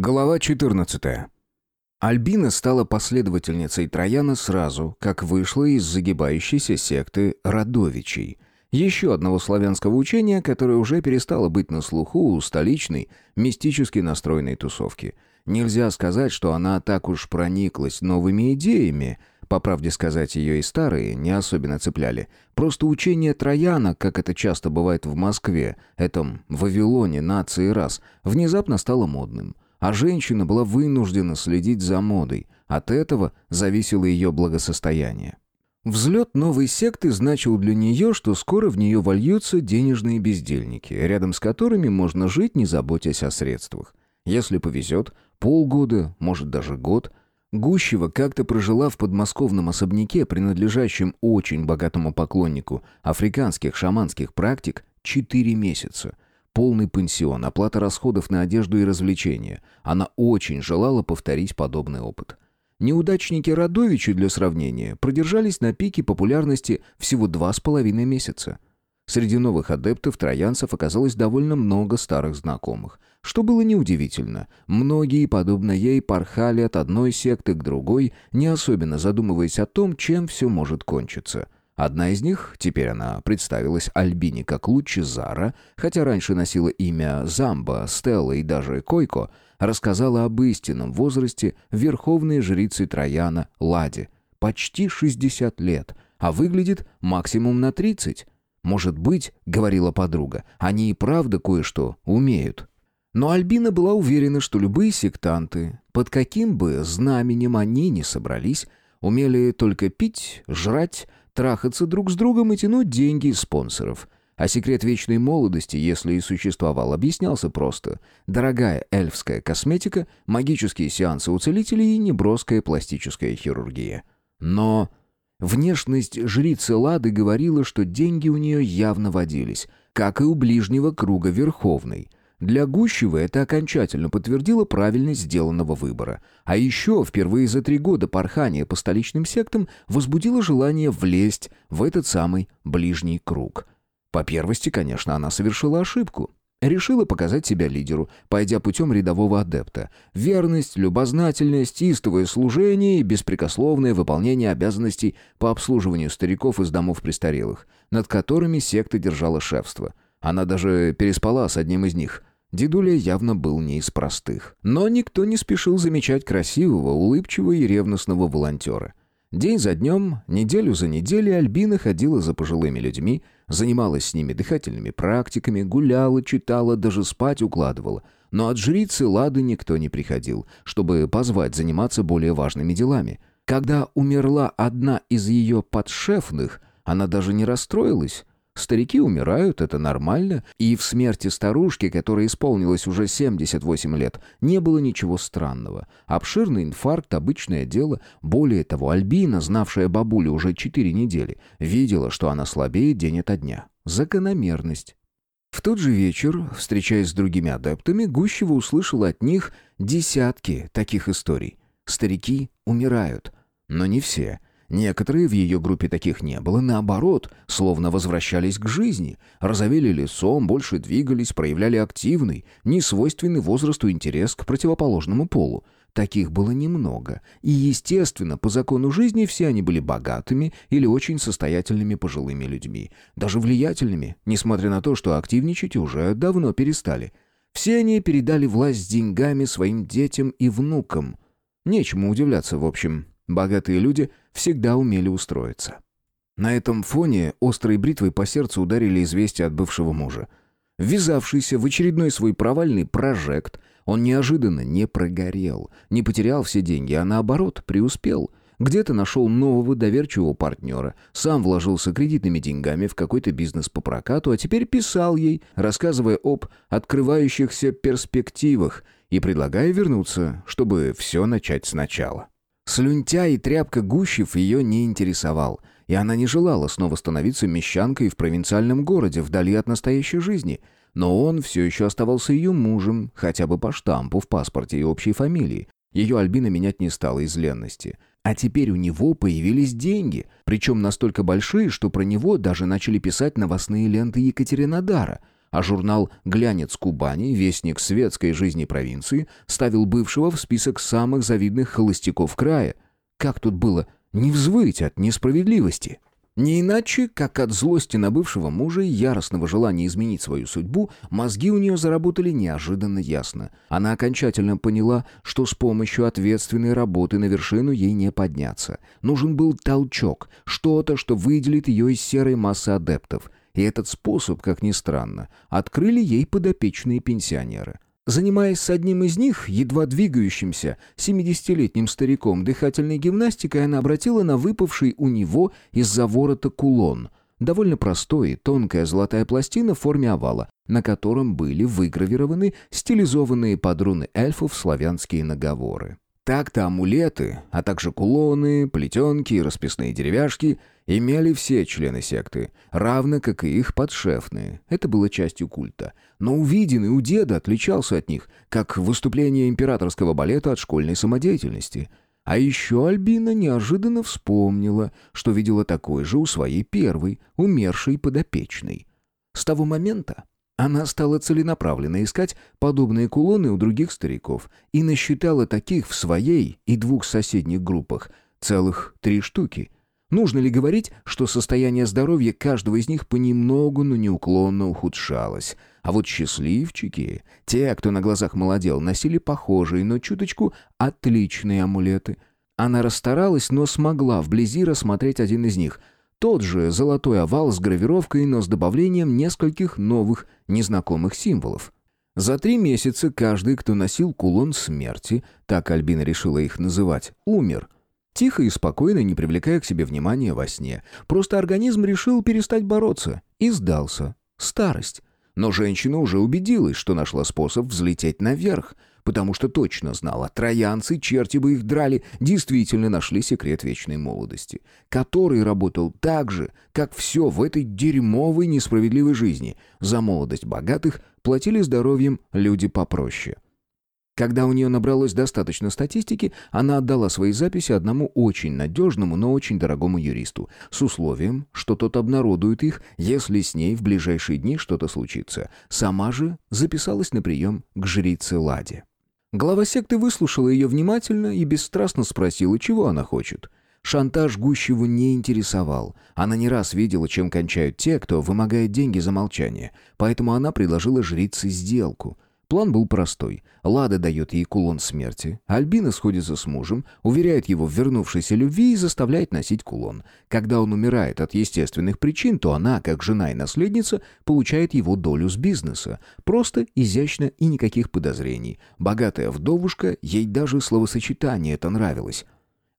Глава 14. Альбина стала последовательницей Трояна сразу, как вышла из загибающейся секты Радовичей, еще одного славянского учения, которое уже перестало быть на слуху у столичной, мистически настроенной тусовки. Нельзя сказать, что она так уж прониклась новыми идеями, по правде сказать, ее и старые не особенно цепляли. Просто учение Трояна, как это часто бывает в Москве, этом Вавилоне нации раз, внезапно стало модным – а женщина была вынуждена следить за модой. От этого зависело ее благосостояние. Взлет новой секты значил для нее, что скоро в нее вольются денежные бездельники, рядом с которыми можно жить, не заботясь о средствах. Если повезет, полгода, может даже год. Гущева как-то прожила в подмосковном особняке, принадлежащем очень богатому поклоннику африканских шаманских практик, четыре месяца – полный пансион, оплата расходов на одежду и развлечения. Она очень желала повторить подобный опыт. Неудачники Радовичи, для сравнения, продержались на пике популярности всего два с половиной месяца. Среди новых адептов троянцев оказалось довольно много старых знакомых. Что было неудивительно. Многие, подобно ей, порхали от одной секты к другой, не особенно задумываясь о том, чем все может кончиться – Одна из них, теперь она представилась Альбине как Лучезара, хотя раньше носила имя Замба, Стелла и даже Койко, рассказала об истинном возрасте верховной жрицы Трояна Ладе. Почти 60 лет, а выглядит максимум на 30. «Может быть, — говорила подруга, — они и правда кое-что умеют». Но Альбина была уверена, что любые сектанты, под каким бы знаменем они ни собрались, умели только пить, жрать, трахаться друг с другом и тянуть деньги из спонсоров. А секрет вечной молодости, если и существовал, объяснялся просто. Дорогая эльфская косметика, магические сеансы у целителей и неброская пластическая хирургия. Но внешность жрицы Лады говорила, что деньги у нее явно водились, как и у ближнего круга Верховной – для Гущева это окончательно подтвердило правильность сделанного выбора. А еще впервые за три года порхания по столичным сектам возбудило желание влезть в этот самый ближний круг. По первости, конечно, она совершила ошибку. Решила показать себя лидеру, пойдя путем рядового адепта. Верность, любознательность, истовое служение и беспрекословное выполнение обязанностей по обслуживанию стариков из домов престарелых, над которыми секта держала шефство. Она даже переспала с одним из них, Дедуля явно был не из простых. Но никто не спешил замечать красивого, улыбчивого и ревностного волонтера. День за днем, неделю за неделей Альбина ходила за пожилыми людьми, занималась с ними дыхательными практиками, гуляла, читала, даже спать укладывала. Но от жрицы Лады никто не приходил, чтобы позвать заниматься более важными делами. Когда умерла одна из ее подшефных, она даже не расстроилась. Старики умирают, это нормально, и в смерти старушки, которой исполнилось уже 78 лет, не было ничего странного. Обширный инфаркт – обычное дело. Более того, Альбина, знавшая бабулю уже 4 недели, видела, что она слабеет день ото дня. Закономерность. В тот же вечер, встречаясь с другими адептами, Гущева услышала от них десятки таких историй. Старики умирают, но не все – Некоторые в ее группе таких не было, наоборот, словно возвращались к жизни, розовели лицом, больше двигались, проявляли активный, несвойственный возрасту интерес к противоположному полу. Таких было немного, и, естественно, по закону жизни все они были богатыми или очень состоятельными пожилыми людьми, даже влиятельными, несмотря на то, что активничать уже давно перестали. Все они передали власть деньгами своим детям и внукам. Нечему удивляться, в общем. Богатые люди всегда умели устроиться. На этом фоне острой бритвой по сердцу ударили известия от бывшего мужа. Ввязавшийся в очередной свой провальный прожект, он неожиданно не прогорел, не потерял все деньги, а наоборот, преуспел. Где-то нашел нового доверчивого партнера, сам вложился кредитными деньгами в какой-то бизнес по прокату, а теперь писал ей, рассказывая об открывающихся перспективах и предлагая вернуться, чтобы все начать сначала. Слюнтя и тряпка Гущев ее не интересовал, и она не желала снова становиться мещанкой в провинциальном городе, вдали от настоящей жизни. Но он все еще оставался ее мужем, хотя бы по штампу в паспорте и общей фамилии. Ее Альбина менять не стала из ленности. А теперь у него появились деньги, причем настолько большие, что про него даже начали писать новостные ленты Екатеринодара. А журнал «Глянец Кубани», вестник светской жизни провинции, ставил бывшего в список самых завидных холостяков края. Как тут было не взвыть от несправедливости? Не иначе, как от злости на бывшего мужа и яростного желания изменить свою судьбу, мозги у нее заработали неожиданно ясно. Она окончательно поняла, что с помощью ответственной работы на вершину ей не подняться. Нужен был толчок, что-то, что выделит ее из серой массы адептов. И этот способ, как ни странно, открыли ей подопечные пенсионеры. Занимаясь с одним из них, едва двигающимся, 70-летним стариком дыхательной гимнастикой, она обратила на выпавший у него из-за ворота кулон. Довольно простой, тонкая золотая пластина в форме овала, на котором были выгравированы стилизованные под руны эльфов славянские наговоры. Так-то амулеты, а также кулоны, плетенки и расписные деревяшки имели все члены секты, равно как и их подшефные. Это было частью культа. Но увиденный у деда отличался от них, как выступление императорского балета от школьной самодеятельности. А еще Альбина неожиданно вспомнила, что видела такой же у своей первой, умершей подопечной. С того момента она стала целенаправленно искать подобные кулоны у других стариков и насчитала таких в своей и двух соседних группах, целых три штуки. Нужно ли говорить, что состояние здоровья каждого из них понемногу, но неуклонно ухудшалось? А вот счастливчики, те, кто на глазах молодел, носили похожие, но чуточку отличные амулеты. Она расстаралась, но смогла вблизи рассмотреть один из них — тот же золотой овал с гравировкой, но с добавлением нескольких новых незнакомых символов. За три месяца каждый, кто носил кулон смерти, так Альбина решила их называть, умер. Тихо и спокойно, не привлекая к себе внимания во сне. Просто организм решил перестать бороться и сдался. Старость. Но женщина уже убедилась, что нашла способ взлететь наверх — потому что точно знала, троянцы, черти бы их драли, действительно нашли секрет вечной молодости, который работал так же, как все в этой дерьмовой несправедливой жизни. За молодость богатых платили здоровьем люди попроще. Когда у нее набралось достаточно статистики, она отдала свои записи одному очень надежному, но очень дорогому юристу, с условием, что тот обнародует их, если с ней в ближайшие дни что-то случится. Сама же записалась на прием к жрице Ладе. Глава секты выслушала ее внимательно и бесстрастно спросила, чего она хочет. Шантаж Гущеву не интересовал. Она не раз видела, чем кончают те, кто вымогает деньги за молчание. Поэтому она предложила жрице сделку — План был простой. Лада дает ей кулон смерти, Альбина сходится с мужем, уверяет его в вернувшейся любви и заставляет носить кулон. Когда он умирает от естественных причин, то она, как жена и наследница, получает его долю с бизнеса. Просто, изящно и никаких подозрений. Богатая вдовушка, ей даже словосочетание это нравилось.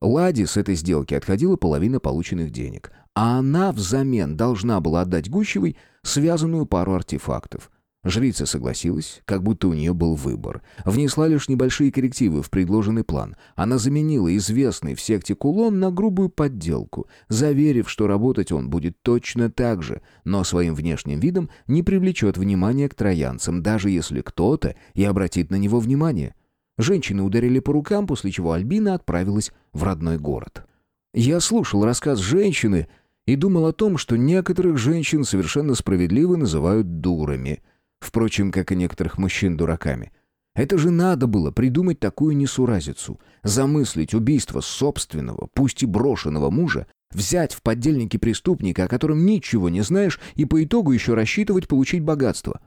Ладе с этой сделки отходила половина полученных денег, а она взамен должна была отдать Гущевой связанную пару артефактов – Жрица согласилась, как будто у нее был выбор. Внесла лишь небольшие коррективы в предложенный план. Она заменила известный в секте кулон на грубую подделку, заверив, что работать он будет точно так же, но своим внешним видом не привлечет внимания к троянцам, даже если кто-то и обратит на него внимание. Женщины ударили по рукам, после чего Альбина отправилась в родной город. Я слушал рассказ женщины и думал о том, что некоторых женщин совершенно справедливо называют дурами – Впрочем, как и некоторых мужчин дураками. Это же надо было придумать такую несуразицу. Замыслить убийство собственного, пусть и брошенного мужа, взять в поддельники преступника, о котором ничего не знаешь, и по итогу еще рассчитывать получить богатство.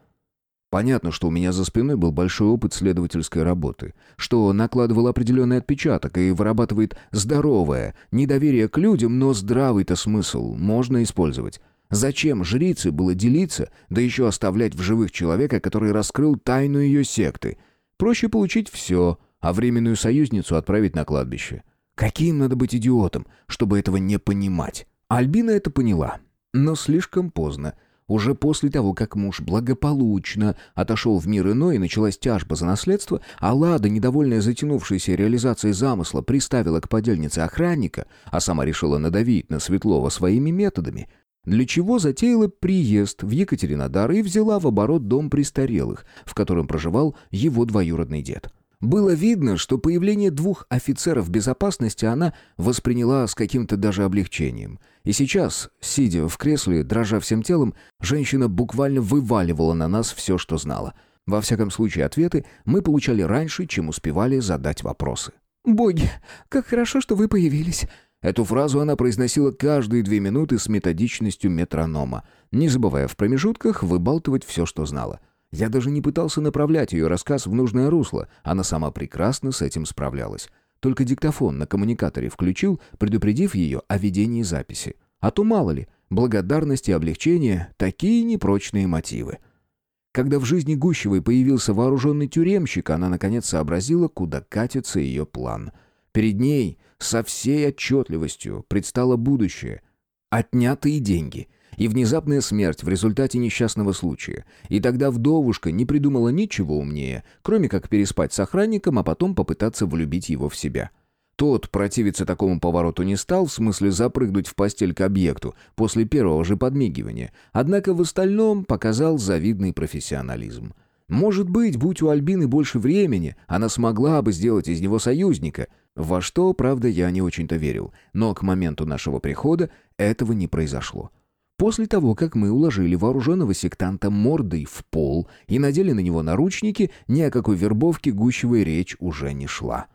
Понятно, что у меня за спиной был большой опыт следовательской работы, что накладывал определенный отпечаток и вырабатывает здоровое недоверие к людям, но здравый-то смысл можно использовать. Зачем жрице было делиться, да еще оставлять в живых человека, который раскрыл тайну ее секты? Проще получить все, а временную союзницу отправить на кладбище. Каким надо быть идиотом, чтобы этого не понимать? Альбина это поняла, но слишком поздно. Уже после того, как муж благополучно отошел в мир иной и началась тяжба за наследство, а Лада, недовольная затянувшейся реализацией замысла, приставила к подельнице охранника, а сама решила надавить на Светлова своими методами – для чего затеяла приезд в Екатеринодар и взяла в оборот дом престарелых, в котором проживал его двоюродный дед. Было видно, что появление двух офицеров безопасности она восприняла с каким-то даже облегчением. И сейчас, сидя в кресле, дрожа всем телом, женщина буквально вываливала на нас все, что знала. Во всяком случае, ответы мы получали раньше, чем успевали задать вопросы. «Боги, как хорошо, что вы появились!» Эту фразу она произносила каждые две минуты с методичностью метронома, не забывая в промежутках выбалтывать все, что знала. Я даже не пытался направлять ее рассказ в нужное русло, она сама прекрасно с этим справлялась. Только диктофон на коммуникаторе включил, предупредив ее о ведении записи. А то мало ли, благодарность и облегчение — такие непрочные мотивы. Когда в жизни Гущевой появился вооруженный тюремщик, она наконец сообразила, куда катится ее план. Перед ней со всей отчетливостью предстало будущее. Отнятые деньги и внезапная смерть в результате несчастного случая. И тогда вдовушка не придумала ничего умнее, кроме как переспать с охранником, а потом попытаться влюбить его в себя. — тот противиться такому повороту не стал, в смысле запрыгнуть в постель к объекту, после первого же подмигивания, однако в остальном показал завидный профессионализм. Может быть, будь у Альбины больше времени, она смогла бы сделать из него союзника, во что, правда, я не очень-то верил, но к моменту нашего прихода этого не произошло. После того, как мы уложили вооруженного сектанта мордой в пол и надели на него наручники, ни о какой вербовке гущевой речь уже не шла.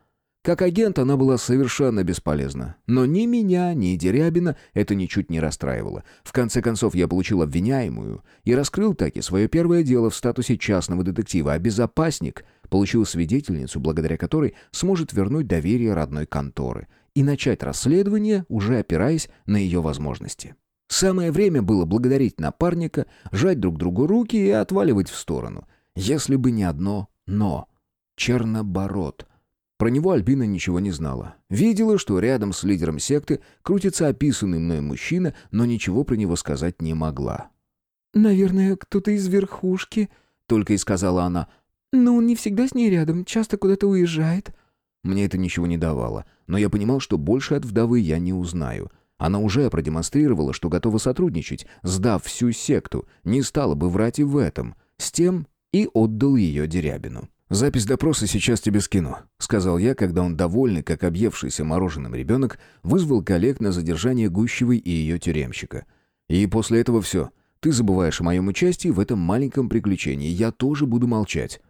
Как агент она была совершенно бесполезна. Но ни меня, ни Дерябина это ничуть не расстраивало. В конце концов, я получил обвиняемую и раскрыл таки свое первое дело в статусе частного детектива, а безопасник получил свидетельницу, благодаря которой сможет вернуть доверие родной конторы и начать расследование, уже опираясь на ее возможности. Самое время было благодарить напарника, жать друг другу руки и отваливать в сторону. Если бы не одно «но». Черноборот — про него Альбина ничего не знала. Видела, что рядом с лидером секты крутится описанный мной мужчина, но ничего про него сказать не могла. «Наверное, кто-то из верхушки», — только и сказала она. «Но он не всегда с ней рядом, часто куда-то уезжает». Мне это ничего не давало, но я понимал, что больше от вдовы я не узнаю. Она уже продемонстрировала, что готова сотрудничать, сдав всю секту, не стала бы врать и в этом. С тем и отдал ее Дерябину. «Запись допроса сейчас тебе скину», — сказал я, когда он, довольный, как объевшийся мороженым ребенок, вызвал коллег на задержание Гущевой и ее тюремщика. «И после этого все. Ты забываешь о моем участии в этом маленьком приключении. Я тоже буду молчать».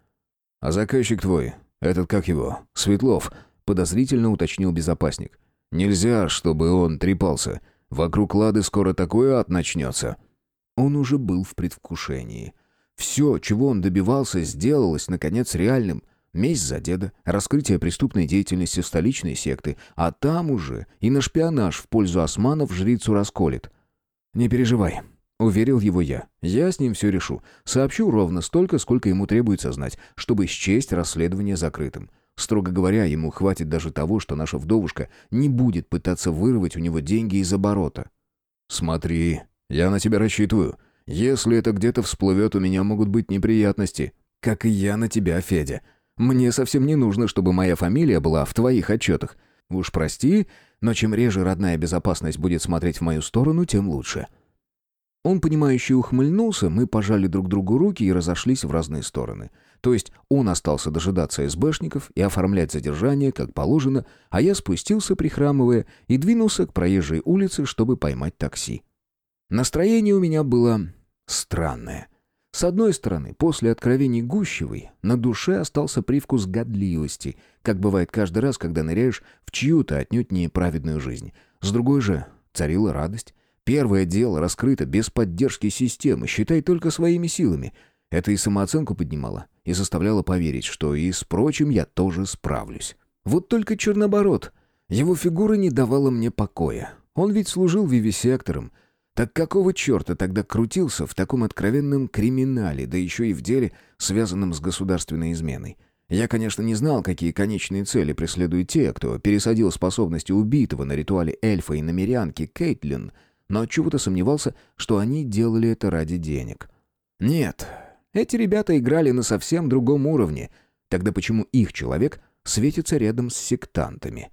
«А заказчик твой, этот как его, Светлов», — подозрительно уточнил безопасник. «Нельзя, чтобы он трепался. Вокруг Лады скоро такое ад начнется». Он уже был в предвкушении. Все, чего он добивался, сделалось, наконец, реальным. Месть за деда, раскрытие преступной деятельности столичной секты, а там уже и на шпионаж в пользу османов жрицу расколет. «Не переживай», — уверил его я. «Я с ним все решу. Сообщу ровно столько, сколько ему требуется знать, чтобы счесть расследование закрытым. Строго говоря, ему хватит даже того, что наша вдовушка не будет пытаться вырвать у него деньги из оборота». «Смотри, я на тебя рассчитываю», если это где-то всплывет, у меня могут быть неприятности. Как и я на тебя, Федя. Мне совсем не нужно, чтобы моя фамилия была в твоих отчетах. Уж прости, но чем реже родная безопасность будет смотреть в мою сторону, тем лучше». Он, понимающе ухмыльнулся, мы пожали друг другу руки и разошлись в разные стороны. То есть он остался дожидаться СБшников и оформлять задержание, как положено, а я спустился, прихрамывая, и двинулся к проезжей улице, чтобы поймать такси. Настроение у меня было странное. С одной стороны, после откровений Гущевой на душе остался привкус годливости, как бывает каждый раз, когда ныряешь в чью-то отнюдь неправедную жизнь. С другой же, царила радость. Первое дело раскрыто без поддержки системы, считай только своими силами. Это и самооценку поднимало, и заставляло поверить, что и с прочим я тоже справлюсь. Вот только Черноборот. Его фигура не давала мне покоя. Он ведь служил вивисектором, так какого черта тогда крутился в таком откровенном криминале, да еще и в деле, связанном с государственной изменой? Я, конечно, не знал, какие конечные цели преследуют те, кто пересадил способности убитого на ритуале эльфа и намерянки Кейтлин, но чего-то сомневался, что они делали это ради денег. Нет, эти ребята играли на совсем другом уровне. Тогда почему их человек светится рядом с сектантами?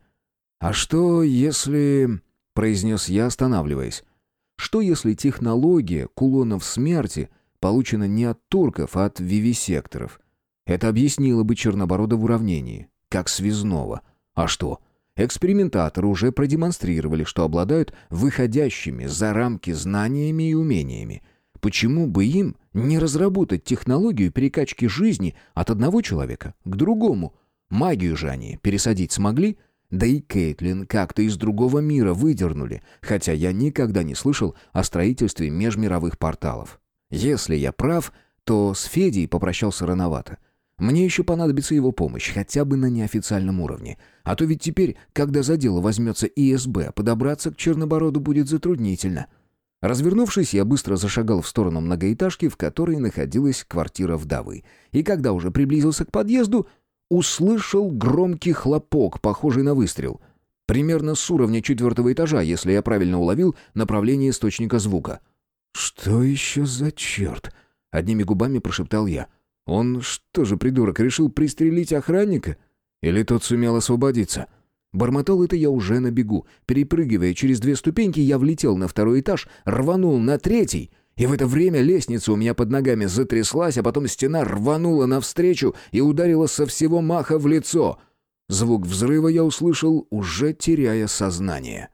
«А что, если...» — произнес я, останавливаясь. Что если технология кулонов смерти получена не от турков, а от вивисекторов? Это объяснило бы Черноборода в уравнении, как связного. А что? Экспериментаторы уже продемонстрировали, что обладают выходящими за рамки знаниями и умениями. Почему бы им не разработать технологию перекачки жизни от одного человека к другому? Магию же они пересадить смогли – да и Кейтлин как-то из другого мира выдернули, хотя я никогда не слышал о строительстве межмировых порталов. Если я прав, то с Федей попрощался рановато. Мне еще понадобится его помощь, хотя бы на неофициальном уровне. А то ведь теперь, когда за дело возьмется ИСБ, подобраться к Чернобороду будет затруднительно. Развернувшись, я быстро зашагал в сторону многоэтажки, в которой находилась квартира вдовы. И когда уже приблизился к подъезду, услышал громкий хлопок, похожий на выстрел. Примерно с уровня четвертого этажа, если я правильно уловил направление источника звука. «Что еще за черт?» — одними губами прошептал я. «Он что же, придурок, решил пристрелить охранника? Или тот сумел освободиться?» Бормотал это я уже на бегу. Перепрыгивая через две ступеньки, я влетел на второй этаж, рванул на третий — и в это время лестница у меня под ногами затряслась, а потом стена рванула навстречу и ударила со всего маха в лицо. Звук взрыва я услышал, уже теряя сознание.